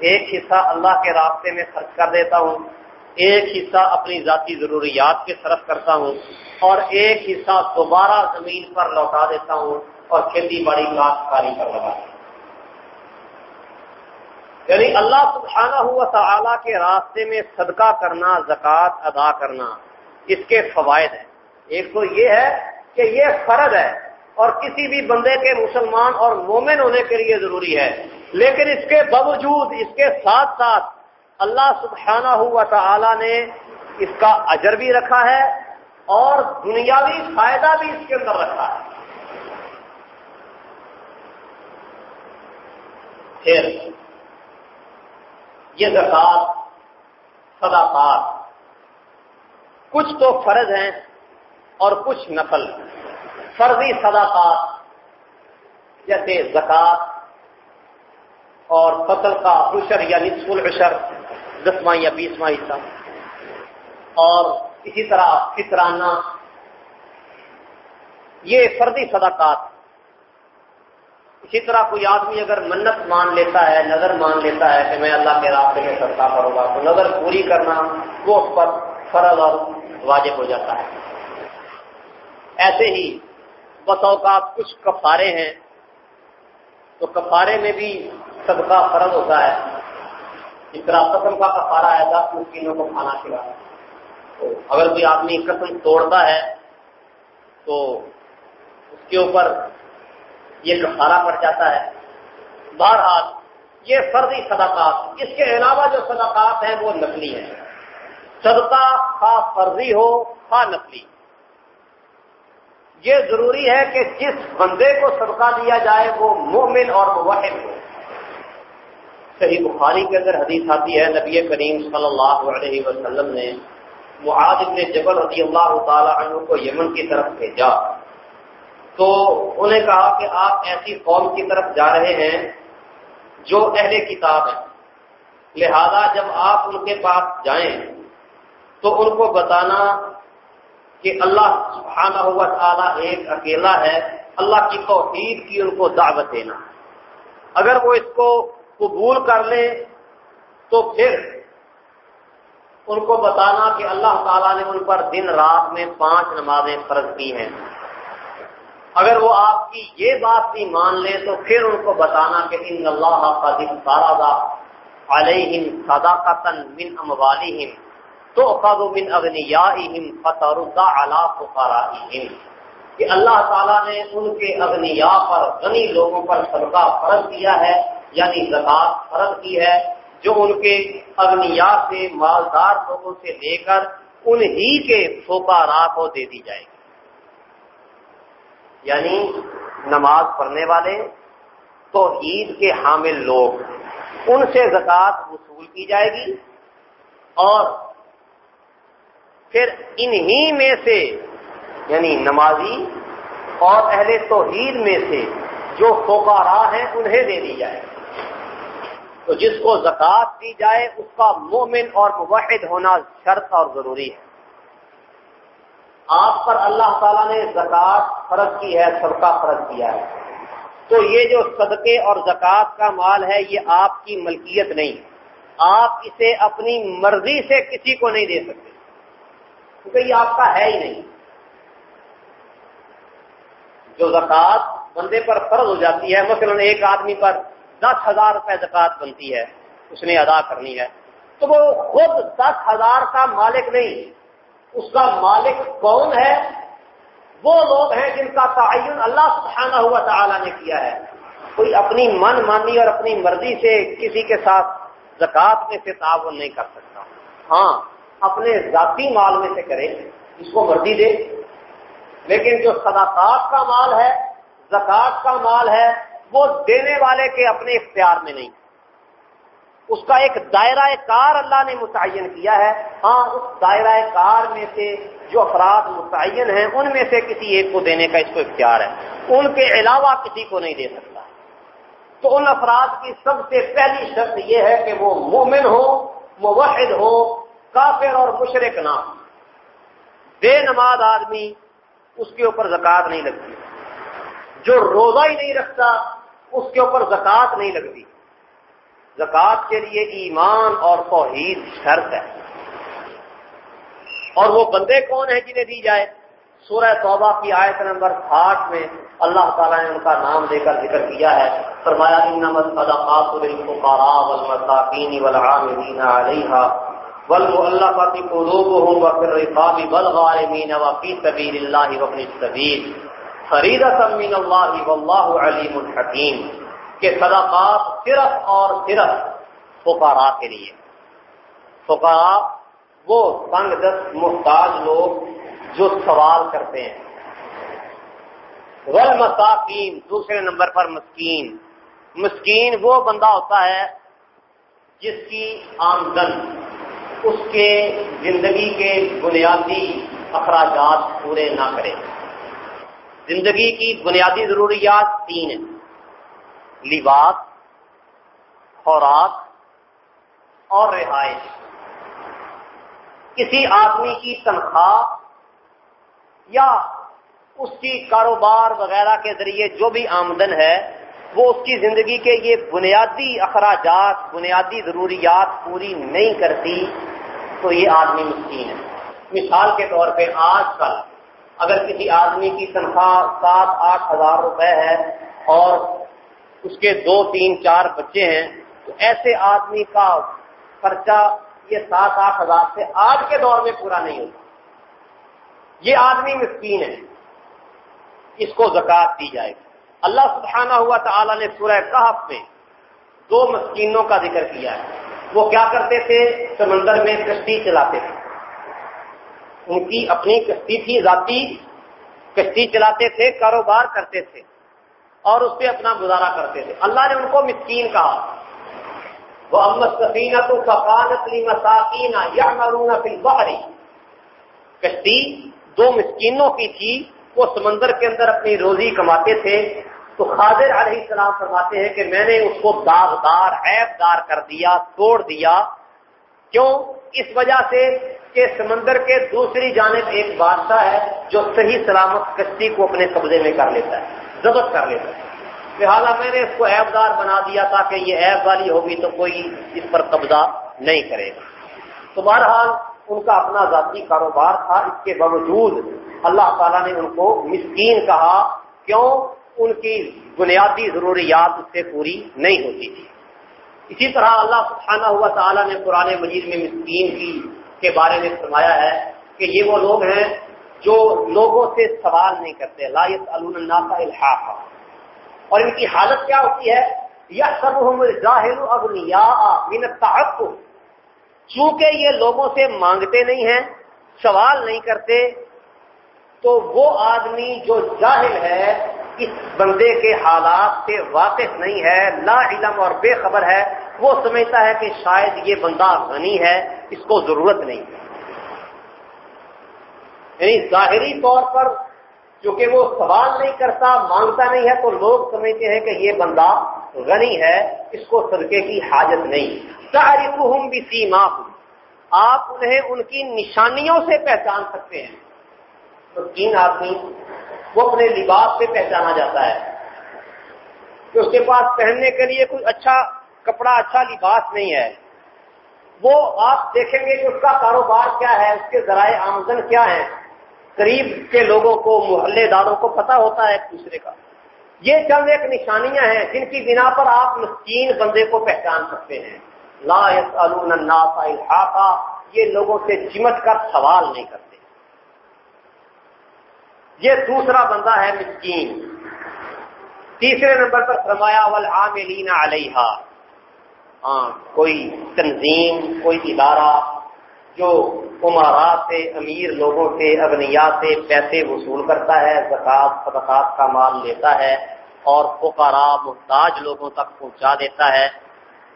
[SPEAKER 1] ایک حصہ اللہ کے راستے میں خرچ کر دیتا ہوں، ایک حصہ اپنی ذاتی ضروریات کے صرف کرتا ہوں، اور ایک حصہ دوبارہ زمین پر لوٹا دیتا ہوں اور کھیتی باڑی کاشتکاری کر لگا یعنی اللہ سبحانہ ہوا تعالی کے راستے میں صدقہ کرنا، زکوٰۃ ادا کرنا، اس کے فوائد ہیں۔ ایک تو یہ ہے کہ یہ فرض ہے اور کسی بھی بندے کے مسلمان اور مومن ہونے کے لیے ضروری ہے۔ لیکن اس کے باوجود، اس کے ساتھ ساتھ اللہ سبحانہ ہوا تعالی نے اس کا اجر بھی رکھا ہے اور دنیاوی فائدہ بھی اس کے اندر رکھا ہے۔ پھر یہ زکات، صداقات۔ کچھ تو فرض ہیں اور کچھ نفل۔ فرضی صداقات، جیسے زکات اور فصل کا عشر یعنی یا نصف العشر دسواں یا بیسواں حصہ۔ اور اسی طرح فطرانہ۔ یہ فردی صداقات۔ اسی طرح کوئی آدمی اگر منت مان لیتا ہے، نظر مان لیتا ہے کہ میں اللہ کے راستے میں صدقہ کروں گا، تو نظر پوری کرنا وہ اس پر فرض اور واجب ہو جاتا ہے۔ ایسے ہی بس اوقات کچھ کفارے ہیں، تو کفارے میں بھی صدقہ فرض ہوتا ہے۔ اس طرح قسم کا کفارہ ہے، دس مسکینوں کو کھانا کھلا تو اگر کوئی آدمی قسم توڑتا ہے، تو اس کے اوپر یہ کفارہ پڑ جاتا ہے۔ بہرحال، یہ فرضی صدقات، اس کے علاوہ جو صدقات ہیں، وہ نقلی ہیں۔ صدقہ خواہ فرضی ہو، خواہ نقلی۔ یہ ضروری ہے کہ جس بندے کو صدقہ دیا جائے، وہ مومن اور موحد ہو۔ صحیح بخاری کے اندر حدیث آتی ہے، نبی کریم صلی اللہ علیہ وسلم نے معاذ ابن جبل رضی اللہ تعالی عنہ کو یمن کی طرف بھیجا۔ تو انہیں کہا کہ آپ ایسی قوم کی طرف جا رہے ہیں جو اہل کتاب ہے لہذا جب آپ ان کے پاس جائیں تو ان کو بتانا کہ اللہ سبحانہ ہوا تعالیٰ ایک اکیلا ہے، اللہ کی توحید کی ان کو دعوت دینا۔ اگر وہ اس کو قبول کر لیں تو پھر ان کو بتانا کہ اللہ تعالیٰ نے ان پر دن رات میں پانچ نمازیں فرض کی ہیں۔ اگر وہ آپ کی یہ بات بھی مان لیں تو پھر ان کو بتانا کہ ان اللہ کا دن سارا علیہم صداقتن من اموالہم تو خد من اغنیائہم فترد علی فقرائہم۔ کہ اللہ تعالیٰ نے ان کے اغنیاء پر غنی لوگوں پر صدقہ فرض کیا ہے یعنی زکات فرض کی ہے، جو ان کے اگنیا سے مالدار لوگوں سے لے کر انہی کے فوکارا کو دے دی جائے گی۔ یعنی نماز پڑھنے والے تو عید کے حامل لوگ۔ ان سے زکوٰۃ وصول کی جائے گی اور پھر انہی میں سے یعنی نمازی اور اہل توحید میں سے جو فوکارا ہیں، انہیں دے دی جائے۔ تو جس کو زکوٰۃ دی جائے، اس کا مومن اور موحد ہونا شرط اور ضروری ہے۔ آپ پر اللہ تعالیٰ نے زکوٰۃ فرض کی ہے، صدقہ فرض کیا ہے۔ تو یہ جو صدقے اور زکوٰۃ کا مال ہے، یہ آپ کی ملکیت نہیں۔ آپ اسے اپنی مرضی سے کسی کو نہیں دے سکتے۔ کیونکہ یہ آپ کا ہے ہی نہیں۔ جو زکوٰۃ بندے پر فرض ہو جاتی ہے، مثلا ایک آدمی پر دس ہزار روپے زکات بنتی ہے، اس نے ادا کرنی ہے، تو وہ خود دس ہزار کا مالک نہیں۔ اس کا مالک کون ہے؟ وہ لوگ ہیں جن کا تعین اللہ سبحانہ ہوا تعالی نے کیا ہے۔ کوئی اپنی من مانی اور اپنی مرضی سے کسی کے ساتھ زکات میں سے تعاون نہیں کر سکتا۔ ہاں اپنے ذاتی مال میں سے کرے اس کو مرضی دے۔ لیکن جو صداقات کا مال ہے زکات کا مال ہے، وہ دینے والے کے اپنے اختیار میں نہیں۔ اس کا ایک دائرہ کار اللہ نے متعین کیا ہے۔ ہاں اس دائرہ کار میں سے جو افراد متعین ہیں، ان میں سے کسی ایک کو دینے کا اس کو اختیار ہے۔ ان کے علاوہ کسی کو نہیں دے سکتا۔ تو ان افراد کی سب سے پہلی شرط یہ ہے کہ وہ مومن ہو، موحد ہو، کافر اور مشرق نہ ہو۔ بے نماز آدمی اس کے اوپر زکات نہیں لگتی۔ جو روزہ ہی نہیں رکھتا، اس کے اوپر زکوٰۃ نہیں لگتی۔ زکوٰۃ کے لیے ایمان اور توحید شرط ہے۔ اور وہ بندے کون ہیں جنہیں دی جائے؟ سورہ توبہ کی آیت نمبر آٹھ میں اللہ تعالیٰ نے ان کا نام دے کر ذکر کیا ہے۔ فرمایا والمؤلفة قلوبهم وفي الرقاب والغارمين وفي سبيل الله وابن السبيل فريدة من الله والله عليم حكيم کہ صدقات صرف اور صرف فقراء کے لیے۔ فقراء وہ تنگ دست محتاج لوگ جو سوال کرتے ہیں۔ والمساکین، دوسرے نمبر پر مسکین۔ مسکین وہ بندہ ہوتا ہے جس کی آمدن، اس کے زندگی کے بنیادی اخراجات پورے نہ کرے۔ زندگی کی بنیادی ضروریات تین ہیں۔ لباس، خوراک اور رہائش۔ کسی آدمی کی تنخواہ یا اس کی کاروبار وغیرہ کے ذریعے جو بھی آمدن ہے، وہ اس کی زندگی کے یہ بنیادی اخراجات، بنیادی ضروریات پوری نہیں کرتی، تو یہ آدمی مسکین ہے۔ مثال کے طور پہ آج کل اگر کسی آدمی کی تنخواہ سات آٹھ ہزار روپے ہے اور اس کے دو، تین، چار بچے ہیں، تو ایسے آدمی کا خرچہ یہ سات، آٹھ ہزار سے آج کے دور میں پورا نہیں ہوتا۔ یہ آدمی مسکین ہے۔ اس کو زکات دی جائے گی۔ اللہ سبحانہ ہوا تعالیٰ نے سورہ کہف میں دو مسکینوں کا ذکر کیا ہے۔ وہ کیا کرتے تھے؟ سمندر میں کشتی چلاتے تھے۔ ان کی اپنی کشتی تھی، ذاتی کشتی چلاتے تھے، کاروبار کرتے تھے۔ اور اس پہ اپنا گزارا کرتے تھے۔ اللہ نے ان کو مسکین کہا۔ وہ امت سفینہ تو فقانت لی مساکین یا مرون بہری کشتی دو مسکینوں کی تھی، وہ سمندر کے اندر اپنی روزی کماتے تھے۔ تو خاضر علیہ السلام فرماتے ہیں کہ میں نے اس کو داغدار عیب دار کر دیا، توڑ دیا۔ کیوں؟ اس وجہ سے کہ سمندر کے دوسری جانب ایک بادشاہ ہے جو صحیح سلامت کشتی کو اپنے قبضے میں کر لیتا ہے۔ ضبط کر لیتا ہے۔ لہٰذا میں نے اس کو عیب دار بنا دیا، تاکہ یہ عیب والی ہوگی تو کوئی اس پر قبضہ نہیں کرے گا۔ تو بہرحال ان کا اپنا ذاتی کاروبار تھا۔ اس کے باوجود اللہ تعالیٰ نے ان کو مسکین کہا، کیوں؟ ان کی بنیادی ضروریات اس سے پوری نہیں ہوتی تھی۔ اسی طرح اللہ سبحانہ ہوا تعالیٰ نے قرآن مجید میں مسکین کی کے بارے میں فرمایا ہے کہ یہ وہ لوگ ہیں جو لوگوں سے سوال نہیں کرتے لایت اللہ الحاق اور ان کی حالت کیا ہوتی ہے؟ یا سب ظاہر چونکہ یہ لوگوں سے مانگتے نہیں ہیں، سوال نہیں کرتے، تو وہ آدمی جو جاہل ہے، اس بندے کے حالات سے واقف نہیں ہے، لا علم اور بے خبر ہے۔ وہ سمجھتا ہے کہ شاید یہ بندہ غنی ہے، اس کو ضرورت نہیں ہے۔ یعنی ظاہری طور پر چونکہ وہ سوال نہیں کرتا، مانگتا نہیں ہے، تو لوگ سمجھتے ہیں کہ یہ بندہ غنی ہے، اس کو صدقے کی حاجت نہیں۔ تاریخ بھی سیما آپ انہیں ان کی نشانیوں سے پہچان سکتے ہیں۔ تو تین آدمی، وہ اپنے لباس سے پہچانا جاتا ہے۔ کہ اس کے پاس پہننے کے لیے کوئی اچھا کپڑا اچھا لباس نہیں ہے۔ وہ آپ دیکھیں گے کہ اس کا کاروبار کیا ہے، اس کے ذرائع آمدن کیا ہے قریب کے لوگوں کو، محلے داروں کو پتا ہوتا ہے ایک دوسرے کا۔ یہ چند ایک نشانیاں ہیں جن کی بنا پر آپ مسکین بندے کو پہچان سکتے ہیں۔ لا الحاقہ یہ لوگوں سے چمٹ کر سوال نہیں کرتے۔ یہ دوسرا بندہ ہے مسکین۔ تیسرے نمبر پر فرمایا، والعاملین علیہ ہاں کوئی تنظیم، کوئی ادارہ جو عمارا سے امیر لوگوں سے اغنیا سے پیسے وصول کرتا ہے زکات صدقات کا مال لیتا ہے اور پکارا محتاج لوگوں تک پہنچا دیتا ہے۔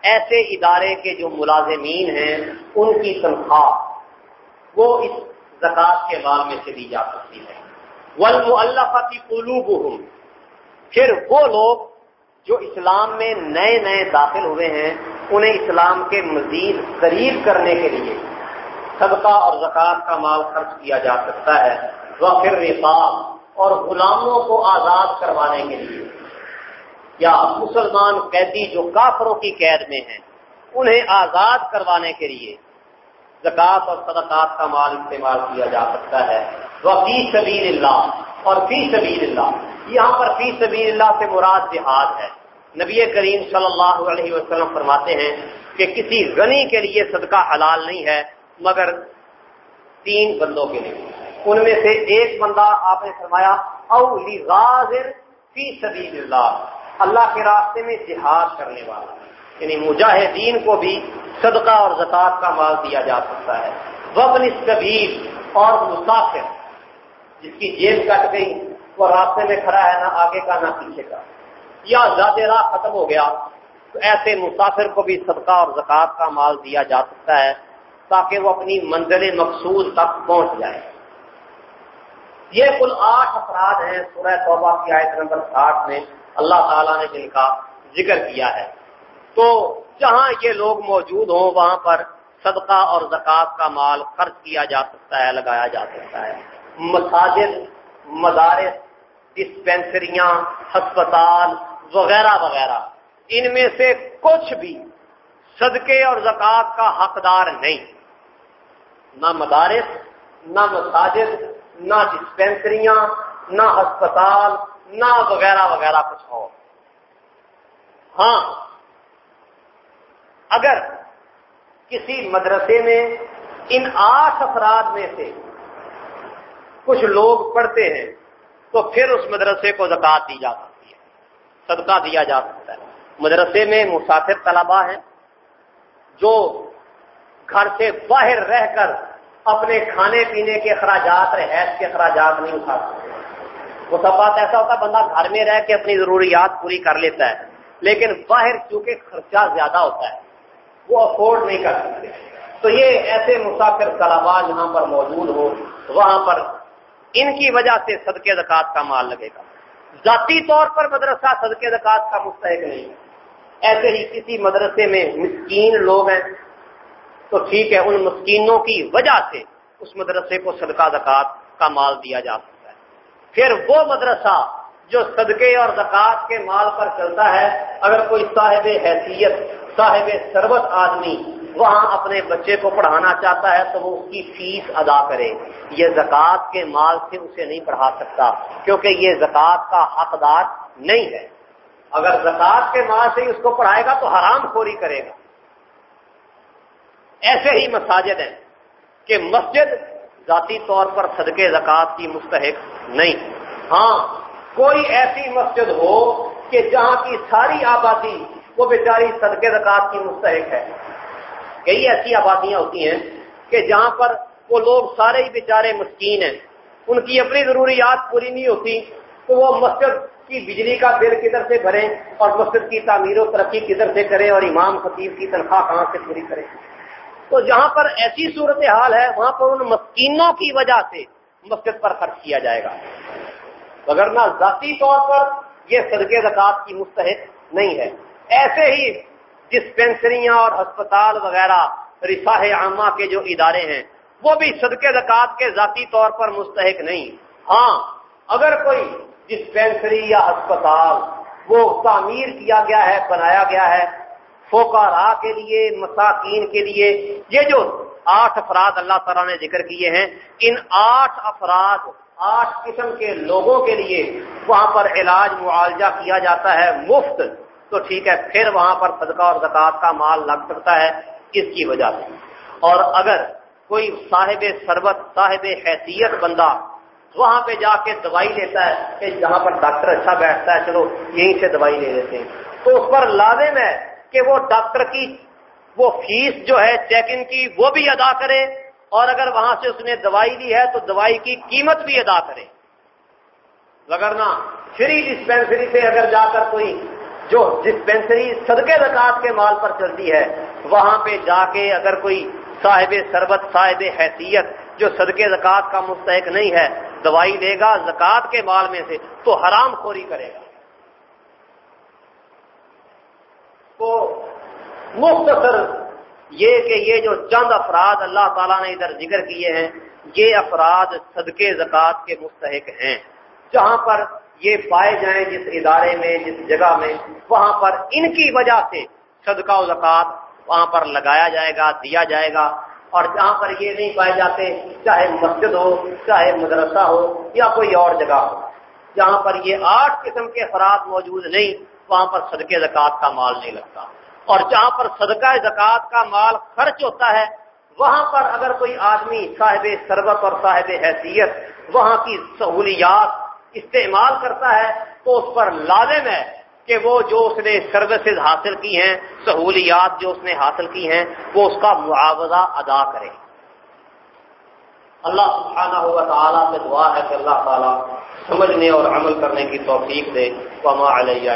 [SPEAKER 1] ایسے ادارے کے جو ملازمین ہیں، ان کی تنخواہ وہ اس زکات کے مال میں سے دی جا سکتی ہے۔ والمؤلفتی قلوبهم۔ پھر وہ لوگ جو اسلام میں نئے نئے داخل ہوئے ہیں، انہیں اسلام کے مزید قریب کرنے کے لیے صدقہ اور زکوٰۃ کا مال خرچ کیا جا سکتا ہے۔ وہ پھر رفاق اور غلاموں کو آزاد کروانے کے لیے۔ یا مسلمان قیدی جو کافروں کی قید میں ہیں، انہیں آزاد کروانے کے لیے زکوٰۃ اور صدقات کا مال استعمال کیا جا سکتا ہے۔ وہ فی سبیل اللہ اور فی سبیل اللہ یہاں پر فی سبیل اللہ سے مراد جہاد ہے۔ نبی کریم صلی اللہ علیہ وسلم فرماتے ہیں کہ کسی غنی کے لیے صدقہ حلال نہیں ہے۔ مگر تین بندوں کے لیے۔ ان میں سے ایک بندہ آپ نے فرمایا، او غازر فی سبیل اللہ اللہ کے راستے میں جہاد کرنے والا۔ یعنی مجاہدین کو بھی صدقہ اور زکات کا مال دیا جا سکتا ہے۔ وبن کبیر اور مسافر، جس کی جیب کٹ گئی، وہ راستے میں کھڑا ہے، نہ آگے کا، نہ پیچھے کا۔ یا زیادہ راہ ختم ہو گیا، تو ایسے مسافر کو بھی صدقہ اور زکوٰۃ کا مال دیا جا سکتا ہے۔ تاکہ وہ اپنی منزل مقصود تک پہنچ جائے۔ یہ کل آٹھ افراد ہیں، سورہ توبہ کی آیت نمبر ساٹھ میں اللہ تعالیٰ نے جن کا ذکر کیا ہے۔ تو جہاں یہ لوگ موجود ہوں، وہاں پر صدقہ اور زکوٰۃ کا مال خرچ کیا جا سکتا ہے، لگایا جا سکتا ہے۔ مساجد، مدارس ڈسپینسریاں ہسپتال وغیرہ وغیرہ۔ ان میں سے کچھ بھی صدقے اور زکوٰۃ کا حقدار نہیں۔ نہ مدارس، نہ مساجد، نہ ڈسپینسریاں نہ ہسپتال، نہ وغیرہ وغیرہ کچھ ہو ہاں اگر کسی مدرسے میں ان آٹھ افراد میں سے کچھ لوگ پڑھتے ہیں، تو پھر اس مدرسے کو زکات دی جا سکتی ہے، صدقہ دیا جا سکتا ہے۔ مدرسے میں مسافر طلبا ہیں جو گھر سے باہر رہ کر اپنے کھانے پینے کے اخراجات رہائش کے اخراجات نہیں اٹھا سکتے۔ وہ سب بات ایسا ہوتا ہے بندہ گھر میں رہ کے اپنی ضروریات پوری کر لیتا ہے، لیکن باہر چونکہ خرچہ زیادہ ہوتا ہے، وہ افورڈ نہیں کر سکتے۔ تو یہ ایسے مسافر طلبا جہاں پر موجود ہو وہاں پر ان کی وجہ سے صدقے زکات کا مال لگے گا۔ ذاتی طور پر مدرسہ صدقے زکات کا مستحق نہیں۔ ایسے ہی کسی مدرسے میں مسکین لوگ ہیں تو ٹھیک ہے، ان مسکینوں کی وجہ سے اس مدرسے کو صدقہ زکات کا مال دیا جا سکتا ہے۔ پھر وہ مدرسہ جو صدقے اور زکات کے مال پر چلتا ہے، اگر کوئی صاحب حیثیت، صاحب سربت آدمی وہاں اپنے بچے کو پڑھانا چاہتا ہے تو وہ اس کی فیس ادا کرے۔ یہ زکوٰۃ کے مال سے اسے نہیں پڑھا سکتا، کیونکہ یہ زکوٰۃ کا حقدار نہیں ہے۔ اگر زکوٰۃ کے مال سے اس کو پڑھائے گا تو حرام خوری کرے گا۔ ایسے ہی مساجد ہیں کہ مسجد ذاتی طور پر صدقے زکوٰۃ کی مستحق نہیں۔ ہاں کوئی ایسی مسجد ہو کہ جہاں کی ساری آبادی وہ بیچاری صدقے زکوٰۃ کی مستحق ہے۔ کئی ایسی آبادیاں ہوتی ہیں کہ جہاں پر وہ لوگ سارے ہی بیچارے مسکین ہیں۔ ان کی اپنی ضروریات پوری نہیں ہوتی تو وہ مسجد کی بجلی کا بل کدھر سے بھریں اور مسجد کی تعمیر و ترقی کدھر سے کریں اور امام خطیب کی تنخواہ کہاں سے پوری کریں۔ تو جہاں پر ایسی صورت حال ہے، وہاں پر ان مسکینوں کی وجہ سے مسجد پر خرچ کیا جائے گا۔ نہ ذاتی طور پر یہ صدقے زکات کی مستحق نہیں ہے۔ ایسے ہی ڈسپینسریاں اور ہسپتال وغیرہ، رفاہ عامہ کے جو ادارے ہیں، وہ بھی صدقے زکات کے ذاتی طور پر مستحق نہیں۔ ہاں اگر کوئی ڈسپینسری یا ہسپتال وہ تعمیر کیا گیا ہے، بنایا گیا ہے فوکارا کے لیے، مساکین کے لیے۔ یہ جو آٹھ افراد اللہ تعالیٰ نے ذکر کیے ہیں، ان آٹھ افراد، آٹھ قسم کے لوگوں کے لیے وہاں پر علاج، معالجہ کیا جاتا ہے، مفت۔ تو ٹھیک ہے، پھر وہاں پر صدقہ اور زکوٰۃ کا مال لگ سکتا ہے، اس کی وجہ سے۔ اور اگر کوئی صاحب سربت، صاحب حیثیت بندہ وہاں پہ جا کے دوائی لیتا ہے کہ جہاں پر ڈاکٹر اچھا بیٹھتا ہے، چلو یہیں سے دوائی لے لیتے ہیں۔ تو اس پر لازم ہے کہ وہ ڈاکٹر کی وہ فیس جو ہے چیک ان کی وہ بھی ادا کرے اور اگر وہاں سے اس نے دوائی لی ہے تو دوائی کی قیمت بھی ادا کرے۔ وغیرہ فری ڈسپینسری سے اگر جا کر کوئی جو ڈسپینسری صدقے زکات کے مال پر چلتی ہے، وہاں پہ جا کے اگر کوئی صاحب سربت صاحب حیثیت جو صدقے زکات کا مستحق نہیں ہے، دوائی لے گا زکات کے مال میں سے تو حرام خوری کرے گا۔ مختصر یہ کہ یہ جو چند افراد اللہ تعالیٰ نے ادھر ذکر کیے ہیں، یہ افراد صدقے، زکوٰۃ کے مستحق ہیں۔ جہاں پر یہ پائے جائیں جس ادارے میں، جس جگہ میں، وہاں پر ان کی وجہ سے صدقہ و زکوٰۃ وہاں پر لگایا جائے گا، دیا جائے گا۔ اور جہاں پر یہ نہیں پائے جاتے، چاہے مسجد ہو، چاہے مدرسہ ہو یا کوئی اور جگہ ہو۔ جہاں پر یہ آٹھ قسم کے افراد موجود نہیں وہاں پر صدقے زکوٰۃ کا مال نہیں لگتا۔ اور جہاں پر صدقہ زکوٰۃ کا مال خرچ ہوتا ہے، وہاں پر اگر کوئی آدمی صاحب سربت اور صاحب حیثیت وہاں کی سہولیات استعمال کرتا ہے، تو اس پر لازم ہے کہ وہ جو اس نے سروسز حاصل کی ہیں، سہولیات جو اس نے حاصل کی ہیں، وہ اس کا معاوضہ ادا کرے۔ اللہ سبحانہ ہوا تعالیٰ سے دعا ہے کہ اللہ تعالیٰ سمجھنے اور عمل کرنے کی توفیق دے۔ وما علیہ